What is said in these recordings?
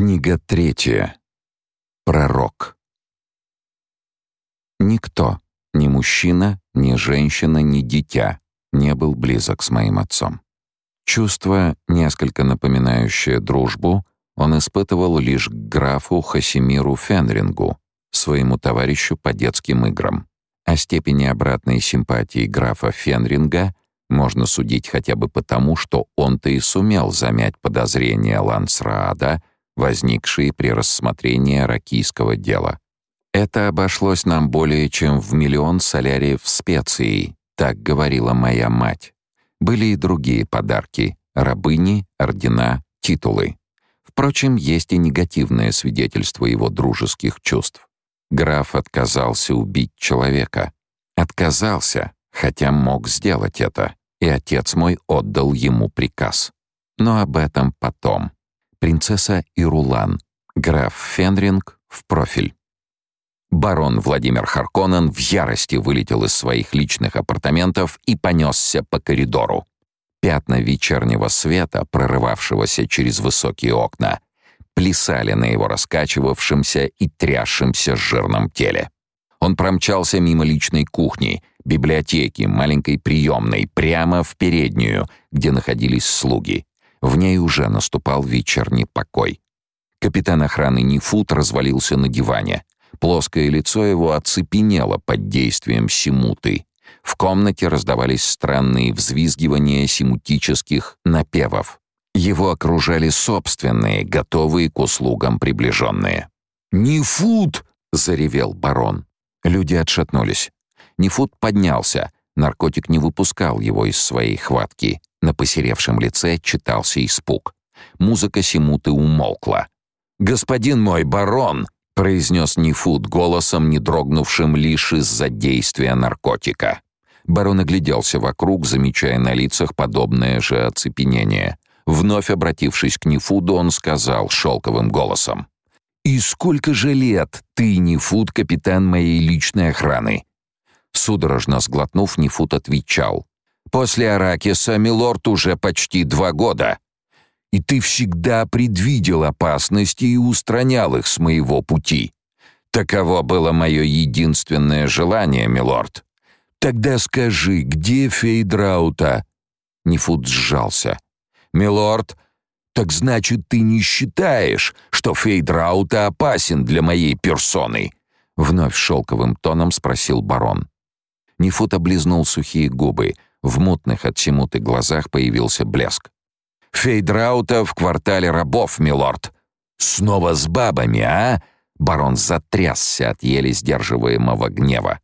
Книга третья. Пророк. Никто, ни мужчина, ни женщина, ни дитя не был близок с моим отцом. Чувство, несколько напоминающее дружбу, он испытывал лишь к графу Хасимиру Фенрингу, своему товарищу по детским играм. О степени обратной симпатии графа Фенринга можно судить хотя бы потому, что он-то и сумел замять подозрения Лансраада возникшие при рассмотрении ракийского дела. Это обошлось нам более чем в миллион соляриев специй, так говорила моя мать. Были и другие подарки — рабыни, ордена, титулы. Впрочем, есть и негативное свидетельство его дружеских чувств. Граф отказался убить человека. Отказался, хотя мог сделать это, и отец мой отдал ему приказ. Но об этом потом принцесса Ирулан, граф Фенринг в профиль. Барон Владимир Харконен в ярости вылетел из своих личных апартаментов и понесся по коридору. Пятна вечернего света, прорывавшегося через высокие окна, плясали на его раскачивавшемся и трясшемся жирном теле. Он промчался мимо личной кухни, библиотеки, маленькой приемной, прямо в переднюю, где находились слуги. В ней уже наступал вечерний покой. Капитан охраны Нефут развалился на диване. Плоское лицо его оцепенело под действием симуты. В комнате раздавались странные взвизгивания симутических напевов. Его окружали собственные, готовые к услугам приближенные. «Нефут!» — заревел барон. Люди отшатнулись. Нефут поднялся. Наркотик не выпускал его из своей хватки. На посеревшем лице читался испуг. Музыка Симуты умолкла. «Господин мой барон!» — произнес Нефут голосом, не дрогнувшим лишь из-за действия наркотика. Барон огляделся вокруг, замечая на лицах подобное же оцепенение. Вновь обратившись к Нефуду, он сказал шелковым голосом. «И сколько же лет ты, Нефуд, капитан моей личной охраны?» Судорожно сглотнув, Нефут отвечал. После Аракиса Милорд уже почти два года. И ты всегда предвидел опасности и устранял их с моего пути. Таково было мое единственное желание, милорд. Тогда скажи, где Фейдраута?» Нефут сжался. «Милорд, так значит, ты не считаешь, что Фейдраута опасен для моей персоны?» Вновь шелковым тоном спросил барон. Нефут облизнул сухие губы — в мутных от чему-то глазах появился блеск. «Фейдраута в квартале рабов, милорд!» «Снова с бабами, а?» Барон затрясся от еле сдерживаемого гнева.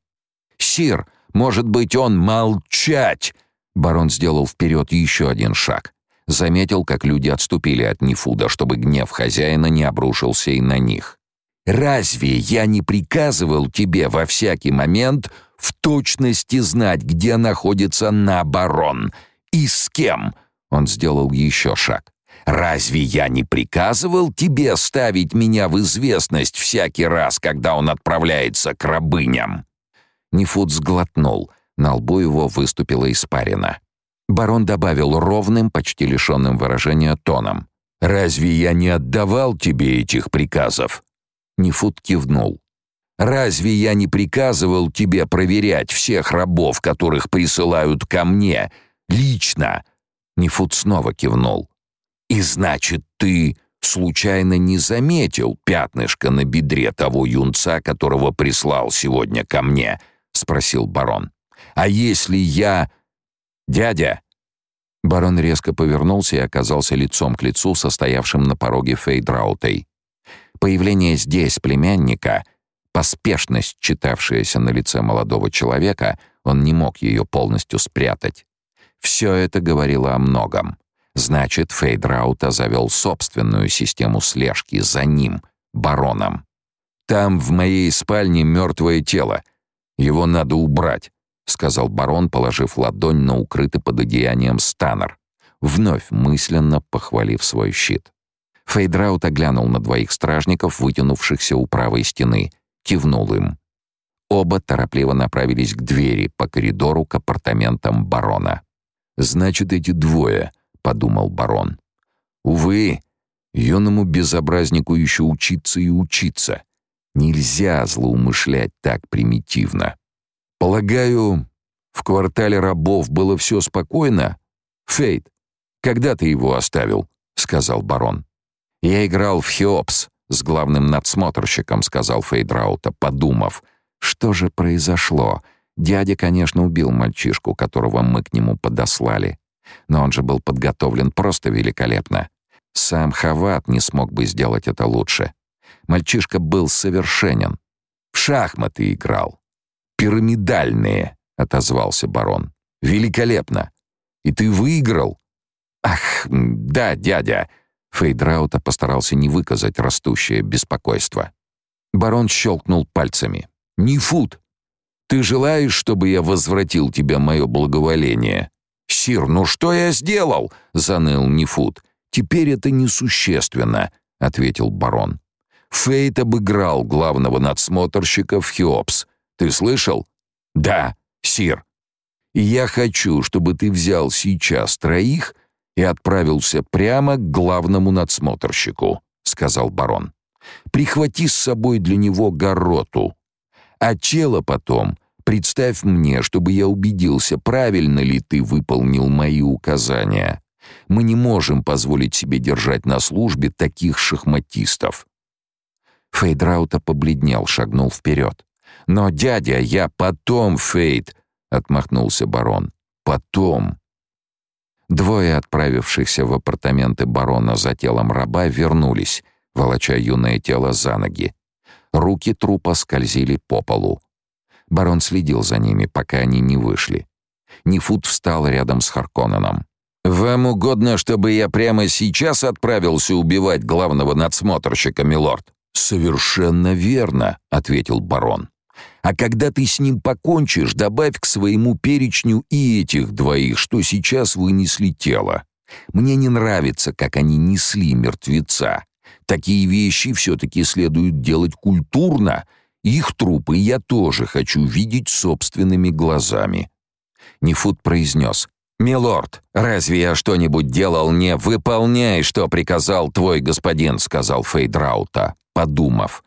«Сир, может быть, он молчать!» Барон сделал вперед еще один шаг. Заметил, как люди отступили от Нефуда, чтобы гнев хозяина не обрушился и на них. «Разве я не приказывал тебе во всякий момент в точности знать, где находится Набарон и с кем. Он сделал еще шаг. Разве я не приказывал тебе ставить меня в известность всякий раз, когда он отправляется к рабыням? Нефут сглотнул. На лбу его выступила испарина. Барон добавил ровным, почти лишенным выражения тоном: "Разве я не отдавал тебе этих приказов?" Нефут кивнул. Разве я не приказывал тебе проверять всех рабов, которых присылают ко мне, лично?» Нефут снова кивнул. «И значит, ты случайно не заметил пятнышко на бедре того юнца, которого прислал сегодня ко мне?» — спросил барон. «А если я... Дядя...» Барон резко повернулся и оказался лицом к лицу состоявшим на пороге Фейдраутой. Появление здесь племянника — Поспешность, читавшаяся на лице молодого человека, он не мог ее полностью спрятать. Все это говорило о многом. Значит, Фейдраута завел собственную систему слежки за ним, бароном. «Там, в моей спальне, мертвое тело. Его надо убрать», — сказал барон, положив ладонь на укрытый под одеянием станер, вновь мысленно похвалив свой щит. Фейдраут оглянул на двоих стражников, вытянувшихся у правой стены — кивнул им. Оба торопливо направились к двери по коридору к апартаментам барона. «Значит, эти двое», — подумал барон. «Увы, Юному безобразнику еще учиться и учиться. Нельзя злоумышлять так примитивно. Полагаю, в квартале рабов было все спокойно? Фейт, когда ты его оставил? сказал барон. Я играл в Хеопс с главным надсмотрщиком, сказал Фейдраута, подумав, что же произошло. Дядя, конечно, убил мальчишку, которого мы к нему подослали, но он же был подготовлен просто великолепно. Сам Хават не смог бы сделать это лучше. Мальчишка был совершенен. В шахматы играл. «Пирамидальные», — отозвался барон. «Великолепно! И ты выиграл?» «Ах, да, дядя!» Фейдраута постарался не выказать растущее беспокойство. Барон щелкнул пальцами. «Нифут! Ты желаешь, чтобы я возвратил тебе мое благоволение?» «Сир, ну что я сделал?» — заныл Нифут. «Теперь это несущественно», — ответил барон. «Фейт обыграл главного надсмотрщика в Хеопс. Ты слышал?» «Да, сир. Я хочу, чтобы ты взял сейчас троих и отправился прямо к главному надсмотрщику», — сказал барон. «Прихвати с собой для него гороту. А тело потом представь мне, чтобы я убедился, правильно ли ты выполнил мои указания. Мы не можем позволить себе держать на службе таких шахматистов». Фейдраута побледнел, шагнул вперед. «Но, дядя, я потом, Фейд!» — отмахнулся барон. «Потом!» Двое отправившихся в апартаменты барона за телом раба вернулись, волоча юное тело за ноги. Руки трупа скользили по полу. Барон следил за ними, пока они не вышли. Нефут встал рядом с Харконненом. «Вам угодно, чтобы я прямо сейчас отправился убивать главного надсмотрщика, милорд?» «Совершенно верно», — ответил барон. А когда ты с ним покончишь, добавь к своему перечню и этих двоих, что сейчас вынесли тело. Мне не нравится, как они несли мертвеца. Такие вещи все-таки следует делать культурно. Их трупы я тоже хочу видеть собственными глазами». Нефут произнес. «Милорд, разве я что-нибудь делал не выполняй, что приказал твой господин», — сказал Фейдраута, подумав.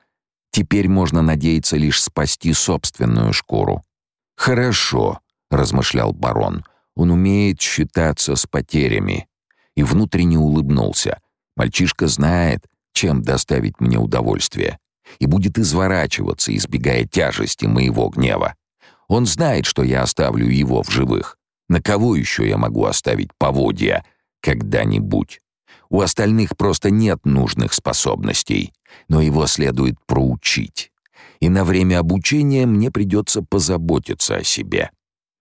Теперь можно надеяться лишь спасти собственную шкуру. «Хорошо», — размышлял барон, — «он умеет считаться с потерями». И внутренне улыбнулся. «Мальчишка знает, чем доставить мне удовольствие, и будет изворачиваться, избегая тяжести моего гнева. Он знает, что я оставлю его в живых. На кого еще я могу оставить поводья когда-нибудь?» У остальных просто нет нужных способностей, но его следует проучить. И на время обучения мне придется позаботиться о себе.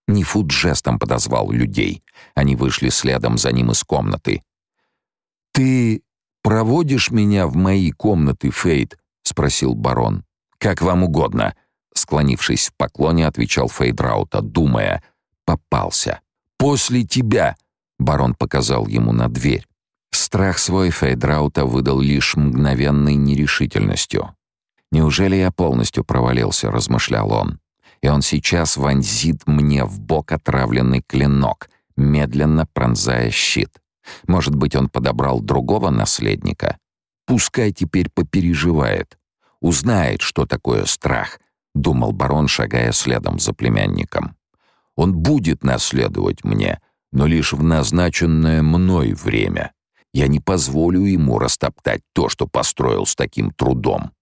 Нифут жестом подозвал людей. Они вышли следом за ним из комнаты. «Ты проводишь меня в мои комнаты, Фейд?» — спросил барон. «Как вам угодно», — склонившись в поклоне, отвечал Фейдраута, думая. «Попался». «После тебя», — барон показал ему на дверь. Страх свой Фейдраута выдал лишь мгновенной нерешительностью. «Неужели я полностью провалился?» — размышлял он. «И он сейчас вонзит мне в бок отравленный клинок, медленно пронзая щит. Может быть, он подобрал другого наследника? Пускай теперь попереживает. Узнает, что такое страх», — думал барон, шагая следом за племянником. «Он будет наследовать мне, но лишь в назначенное мной время». Я не позволю ему растоптать то, что построил с таким трудом.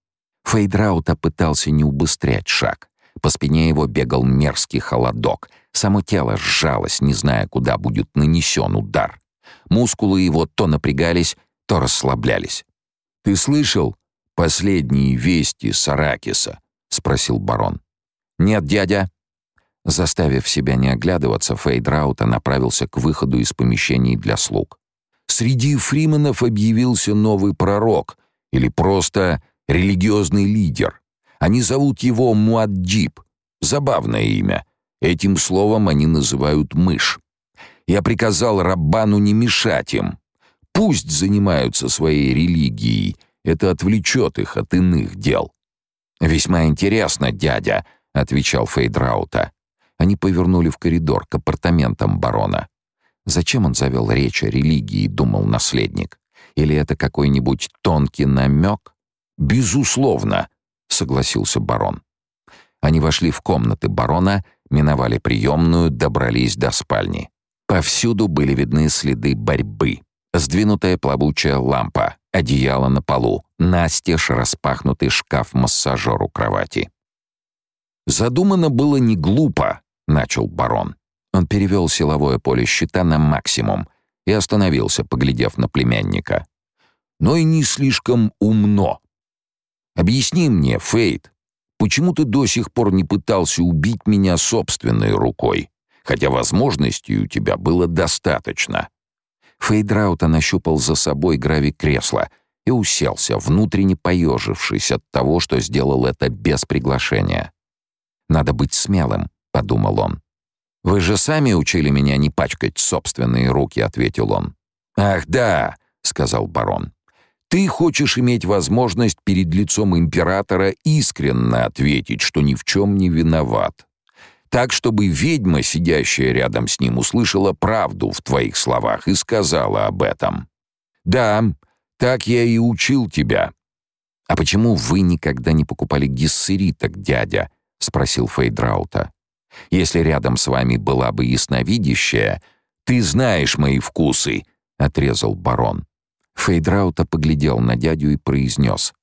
Фейдраута пытался не убыстрять шаг. По спине его бегал мерзкий холодок. Само тело сжалось, не зная, куда будет нанесен удар. Мускулы его то напрягались, то расслаблялись. «Ты слышал последние вести Саракиса?» — спросил барон. «Нет, дядя». Заставив себя не оглядываться, Фейдраута направился к выходу из помещений для слуг. Среди фрименов объявился новый пророк или просто религиозный лидер. Они зовут его Муаддиб. Забавное имя. Этим словом они называют мышь. Я приказал Раббану не мешать им. Пусть занимаются своей религией, это отвлечет их от иных дел. «Весьма интересно, дядя», — отвечал Фейдраута. Они повернули в коридор к апартаментам барона. Зачем он завел речь о религии, думал наследник. Или это какой-нибудь тонкий намек? Безусловно, согласился барон. Они вошли в комнаты барона, миновали приемную, добрались до спальни. Повсюду были видны следы борьбы. Сдвинутая плавучая лампа, одеяло на полу, настежь распахнутый шкаф-массажер у кровати. «Задумано было не глупо», — начал барон. Он перевел силовое поле щита на максимум и остановился, поглядев на племянника. «Но и не слишком умно. Объясни мне, Фейт, почему ты до сих пор не пытался убить меня собственной рукой, хотя возможностей у тебя было достаточно?» Фейдраута нащупал за собой грави кресла и уселся, внутренне поежившись от того, что сделал это без приглашения. «Надо быть смелым», — подумал он. «Вы же сами учили меня не пачкать собственные руки», — ответил он. «Ах, да», — сказал барон. «Ты хочешь иметь возможность перед лицом императора искренне ответить, что ни в чем не виноват. Так, чтобы ведьма, сидящая рядом с ним, услышала правду в твоих словах и сказала об этом. Да, так я и учил тебя». «А почему вы никогда не покупали гиссериток, дядя?» — спросил Фейдраута. «Если рядом с вами была бы ясновидящая, ты знаешь мои вкусы», — отрезал барон. Фейдраута поглядел на дядю и произнес.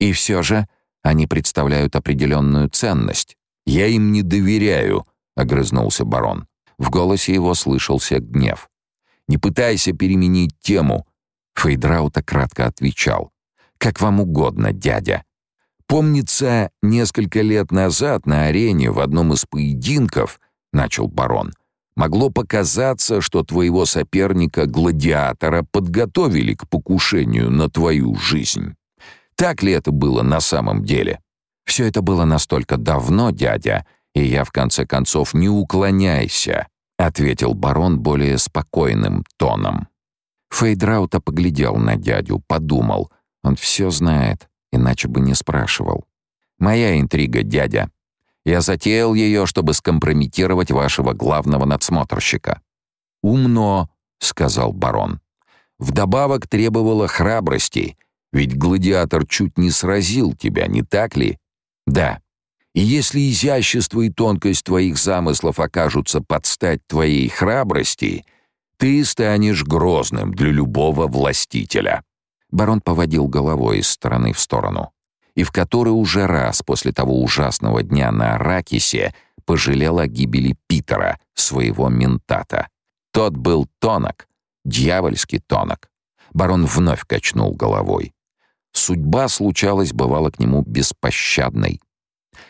«И все же они представляют определенную ценность. Я им не доверяю», — огрызнулся барон. В голосе его слышался гнев. «Не пытайся переменить тему», — Фейдраута кратко отвечал. «Как вам угодно, дядя. Помнится, несколько лет назад на арене в одном из поединков, начал барон, могло показаться, что твоего соперника-гладиатора подготовили к покушению на твою жизнь. Так ли это было на самом деле? Все это было настолько давно, дядя, и я в конце концов не уклоняйся, ответил барон более спокойным тоном. Фейдраута поглядел на дядю, подумал, он все знает, иначе бы не спрашивал. «Моя интрига, дядя. Я затеял ее, чтобы скомпрометировать вашего главного надсмотрщика». «Умно», — сказал барон. «Вдобавок требовало храбрости, ведь гладиатор чуть не сразил тебя, не так ли?» «Да. И если изящество и тонкость твоих замыслов окажутся под стать твоей храбрости, ты станешь грозным для любого властителя». Барон поводил головой из стороны в сторону. И в который уже раз после того ужасного дня на Аракисе пожалел о гибели Питера, своего ментата. Тот был тонок, дьявольский тонок. Барон вновь качнул головой. Судьба случалась, бывало, к нему беспощадной.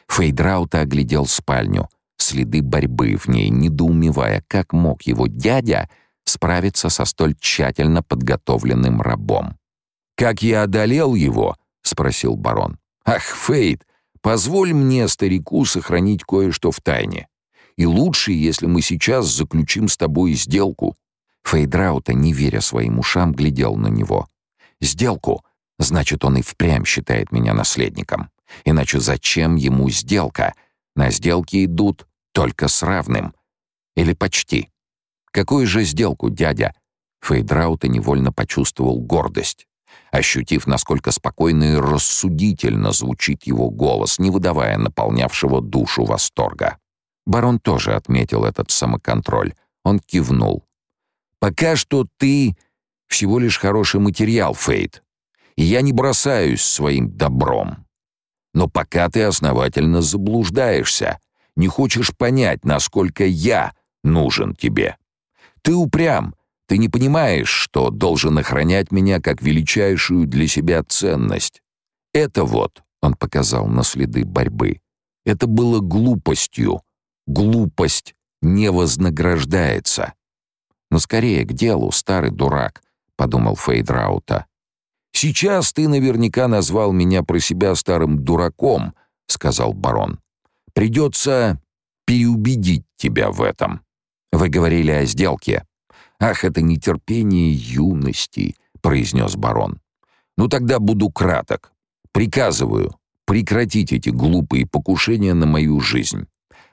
Фейдраута оглядел спальню, следы борьбы в ней, недоумевая, как мог его дядя справиться со столь тщательно подготовленным рабом. «Как я одолел его?» — спросил барон. «Ах, Фейт, позволь мне, старику, сохранить кое-что в тайне. И лучше, если мы сейчас заключим с тобой сделку». Фейдраута, не веря своим ушам, глядел на него. «Сделку? Значит, он и впрямь считает меня наследником. Иначе зачем ему сделка? На сделки идут только с равным. Или почти. Какую же сделку, дядя?» Фейдраута невольно почувствовал гордость ощутив, насколько спокойно и рассудительно звучит его голос, не выдавая наполнявшего душу восторга. Барон тоже отметил этот самоконтроль. Он кивнул. «Пока что ты всего лишь хороший материал, Фейт, и я не бросаюсь своим добром. Но пока ты основательно заблуждаешься, не хочешь понять, насколько я нужен тебе. Ты упрям, ты не понимаешь, что должен охранять меня как величайшую для себя ценность. Это вот, он показал на следы борьбы. Это было глупостью. Глупость не вознаграждается. Но скорее к делу, старый дурак, подумал Фейдраута. Сейчас ты наверняка назвал меня про себя старым дураком, сказал барон. Придется переубедить тебя в этом. Вы говорили о сделке. «Ах, это нетерпение юности», — произнес барон. «Ну тогда буду краток. Приказываю прекратить эти глупые покушения на мою жизнь.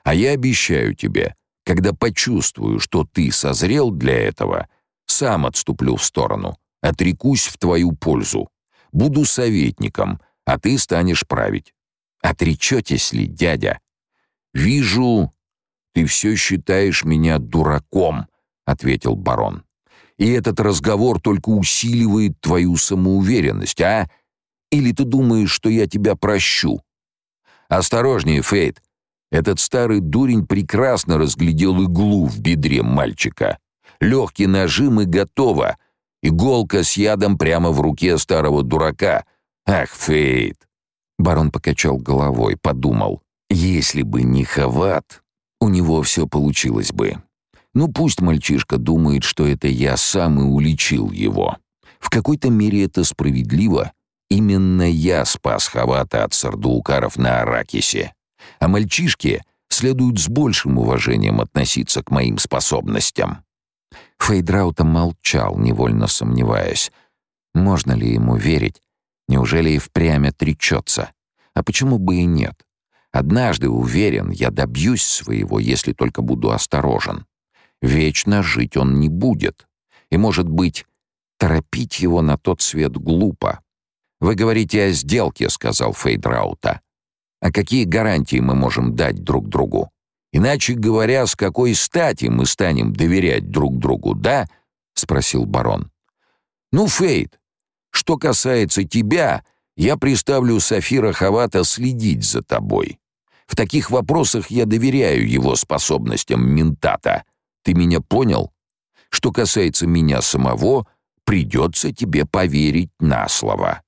А я обещаю тебе, когда почувствую, что ты созрел для этого, сам отступлю в сторону, Отрекусь в твою пользу. Буду советником, а ты станешь править. Отречетесь ли, дядя? Вижу, ты все считаешь меня дураком, ответил барон. И этот разговор только усиливает твою самоуверенность, а? Или ты думаешь, что я тебя прощу? Осторожнее, Фейт. Этот старый дурень прекрасно разглядел иглу в бедре мальчика. Легкий нажим и готово. Иголка с ядом прямо в руке старого дурака. Ах, Фейт. Барон покачал головой, подумал: если бы не Хават, у него все получилось бы. Ну пусть мальчишка думает, что это я сам и уличил его. В какой-то мере это справедливо. Именно я спас Хавата от сардуукаров на Аракисе. А мальчишке следует с большим уважением относиться к моим способностям. Фейдраута молчал, невольно сомневаясь. Можно ли ему верить? Неужели и впрямь отречется? А почему бы и нет? Однажды, уверен, я добьюсь своего, если только буду осторожен. Вечно жить он не будет. И, может быть, торопить его на тот свет глупо. «Вы говорите о сделке», — сказал Фейдраута. «А какие гарантии мы можем дать друг другу? Иначе говоря, с какой стати мы станем доверять друг другу, да?» — спросил барон. «Ну, Фейд, что касается тебя, я приставлю Сафира Хавата следить за тобой. В таких вопросах я доверяю его способностям ментата. Ты меня понял? Что касается меня самого, придется тебе поверить на слово.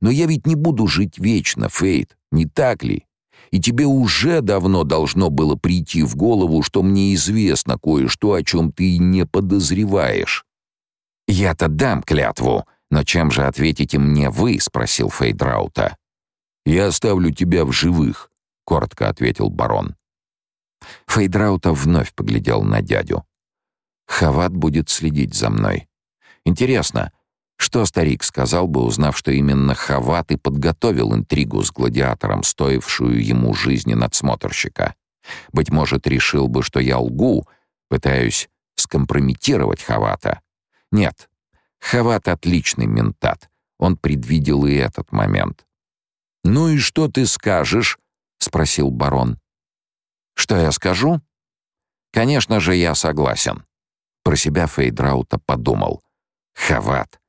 Но я ведь не буду жить вечно, Фейт, не так ли? И тебе уже давно должно было прийти в голову, что мне известно кое-что, о чем ты не подозреваешь. Я-то дам клятву, но чем же ответите мне вы, спросил Фейдраута. Я оставлю тебя в живых, коротко ответил барон. Фейдраута вновь поглядел на дядю. Хават будет следить за мной. Интересно, что старик сказал бы, узнав, что именно Хават и подготовил интригу с гладиатором, стоившую ему жизни надсмотрщика? Быть может, решил бы, что я лгу, пытаюсь скомпрометировать Хавата. Нет, Хават — отличный ментат. Он предвидел и этот момент. «Ну и что ты скажешь?» — спросил барон. «Что я скажу?» «Конечно же, я согласен». Про себя Фейдраута подумал. «Хават,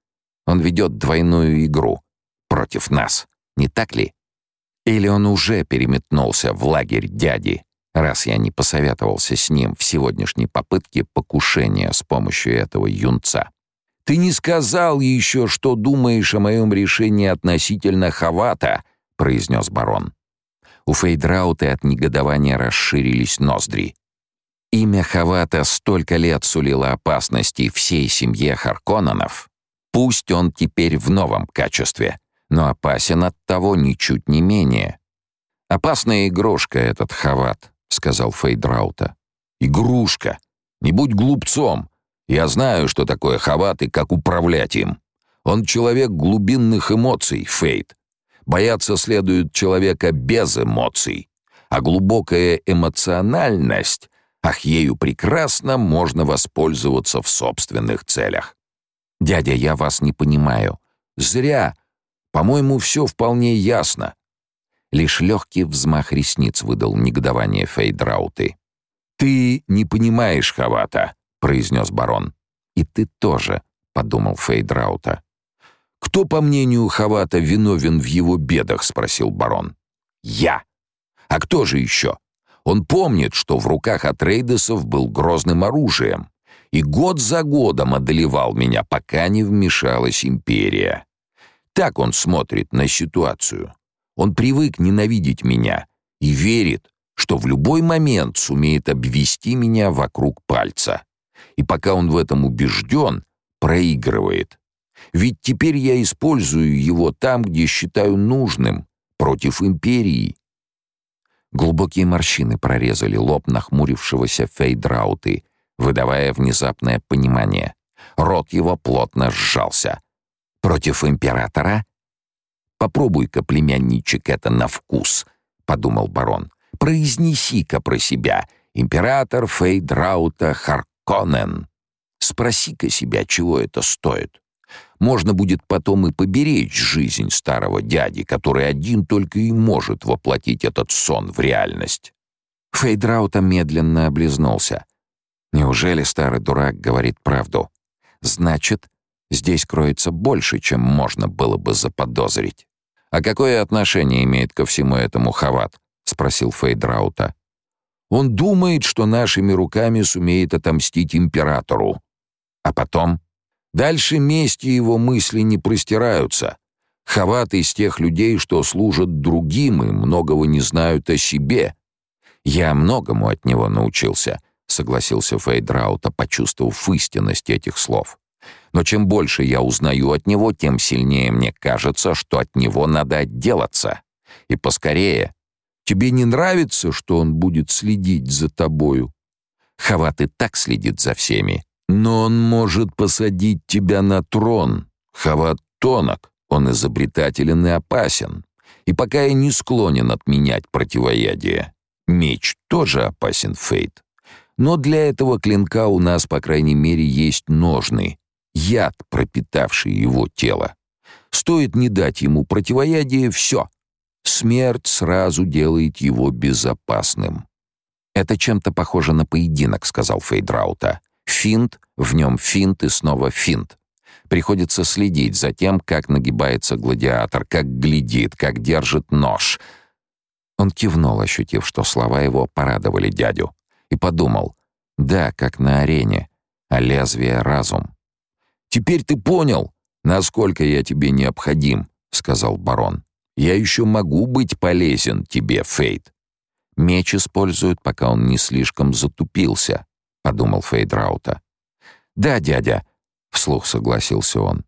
он ведет двойную игру против нас, не так ли? Или он уже переметнулся в лагерь дяди, раз я не посоветовался с ним в сегодняшней попытке покушения с помощью этого юнца? Ты не сказал еще, что думаешь о моем решении относительно Хавата, произнес барон. У Фейдраута от негодования расширились ноздри. Имя Хавата столько лет сулило опасности всей семье Харконненов, Пусть он теперь в новом качестве, но опасен от того ничуть не менее. «Опасная игрушка этот Хават», — сказал Фейдраута. «Игрушка! Не будь глупцом! Я знаю, что такое Хават и как управлять им. Он человек глубинных эмоций, Фейд. Бояться следует человека без эмоций. А глубокая эмоциональность, ах, ею прекрасно можно воспользоваться в собственных целях. «Дядя, я вас не понимаю». «Зря. По-моему, все вполне ясно». Лишь легкий взмах ресниц выдал негодование Фейдрауты. «Ты не понимаешь Хавата», — произнес барон. «И ты тоже», — подумал Фейдраута. «Кто, по мнению Хавата, виновен в его бедах?» — спросил барон. «Я. А кто же еще? Он помнит, что в руках Атрейдесов был грозным оружием и год за годом одолевал меня, пока не вмешалась империя. Так он смотрит на ситуацию. Он привык ненавидеть меня и верит, что в любой момент сумеет обвести меня вокруг пальца. И пока он в этом убежден, проигрывает. Ведь теперь я использую его там, где считаю нужным, против империи. Глубокие морщины прорезали лоб нахмурившегося Фейдрауты, выдавая внезапное понимание. Рот его плотно сжался. «Против императора?» «Попробуй-ка, племянничек, это на вкус», — подумал барон. «Произнеси-ка про себя. Император Фейдраута Харконен. Спроси-ка себя, чего это стоит. Можно будет потом и поберечь жизнь старого дяди, который один только и может воплотить этот сон в реальность. Фейдраута медленно облизнулся. Неужели старый дурак говорит правду? Значит, здесь кроется больше, чем можно было бы заподозрить. «А какое отношение имеет ко всему этому Хават?» — спросил Фейдраута. «Он думает, что нашими руками сумеет отомстить императору. А потом? Дальше мести его мысли не простираются. Хават из тех людей, что служат другим и многого не знают о себе. Я многому от него научился», — согласился Фейдраута, почувствовав истинность этих слов. Но чем больше я узнаю от него, тем сильнее мне кажется, что от него надо отделаться. И поскорее. Тебе не нравится, что он будет следить за тобою? Хават и так следит за всеми. Но он может посадить тебя на трон. Хават тонок, он изобретателен и опасен. И пока я не склонен отменять противоядие. Меч тоже опасен, Фейт. Но для этого клинка у нас, по крайней мере, есть ножны, яд, пропитавший его тело. Стоит не дать ему противоядие — все. Смерть сразу делает его безопасным. «Это чем-то похоже на поединок», — сказал Фейдраута. «Финт, в нем финт и снова финт. Приходится следить за тем, как нагибается гладиатор, как глядит, как держит нож». Он кивнул, ощутив, что слова его порадовали дядю, и подумал, «Да, как на арене, а лезвие — разум». «Теперь ты понял, насколько я тебе необходим», — сказал барон. «Я еще могу быть полезен тебе, Фейт». «Меч используют, пока он не слишком затупился», — подумал Фейдраута. «Да, дядя», — вслух согласился он.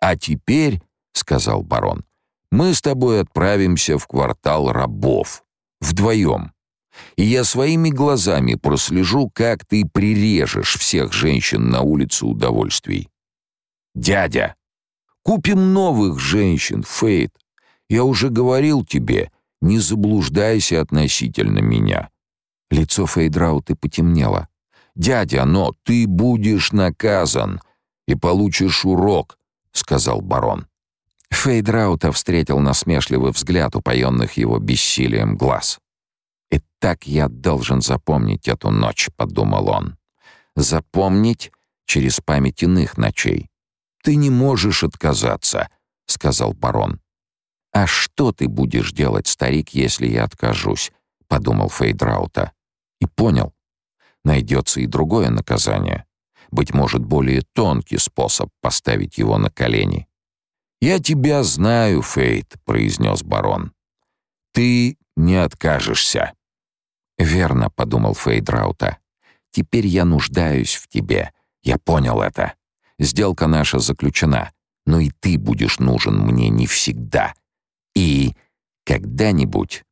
«А теперь», — сказал барон, — «мы с тобой отправимся в квартал рабов. Вдвоем. И я своими глазами прослежу, как ты прирежешь всех женщин на улице удовольствий. «Дядя, купим новых женщин, Фейт. Я уже говорил тебе, не заблуждайся относительно меня». Лицо Фейдрауты потемнело. «Дядя, но ты будешь наказан и получишь урок», — сказал барон. Фейдраута встретил насмешливый взгляд упоенных его бессилием глаз. «И так я должен запомнить эту ночь», — подумал он. «Запомнить через память иных ночей. «Ты не можешь отказаться», — сказал барон. «А что ты будешь делать, старик, если я откажусь?» — подумал Фейдраута. И понял. Найдется и другое наказание. Быть может, более тонкий способ поставить его на колени. «Я тебя знаю, Фейт», — произнес барон. «Ты не откажешься». «Верно», — подумал Фейдраута. «Теперь я нуждаюсь в тебе. Я понял это». Сделка наша заключена, но и ты будешь нужен мне не всегда. И когда-нибудь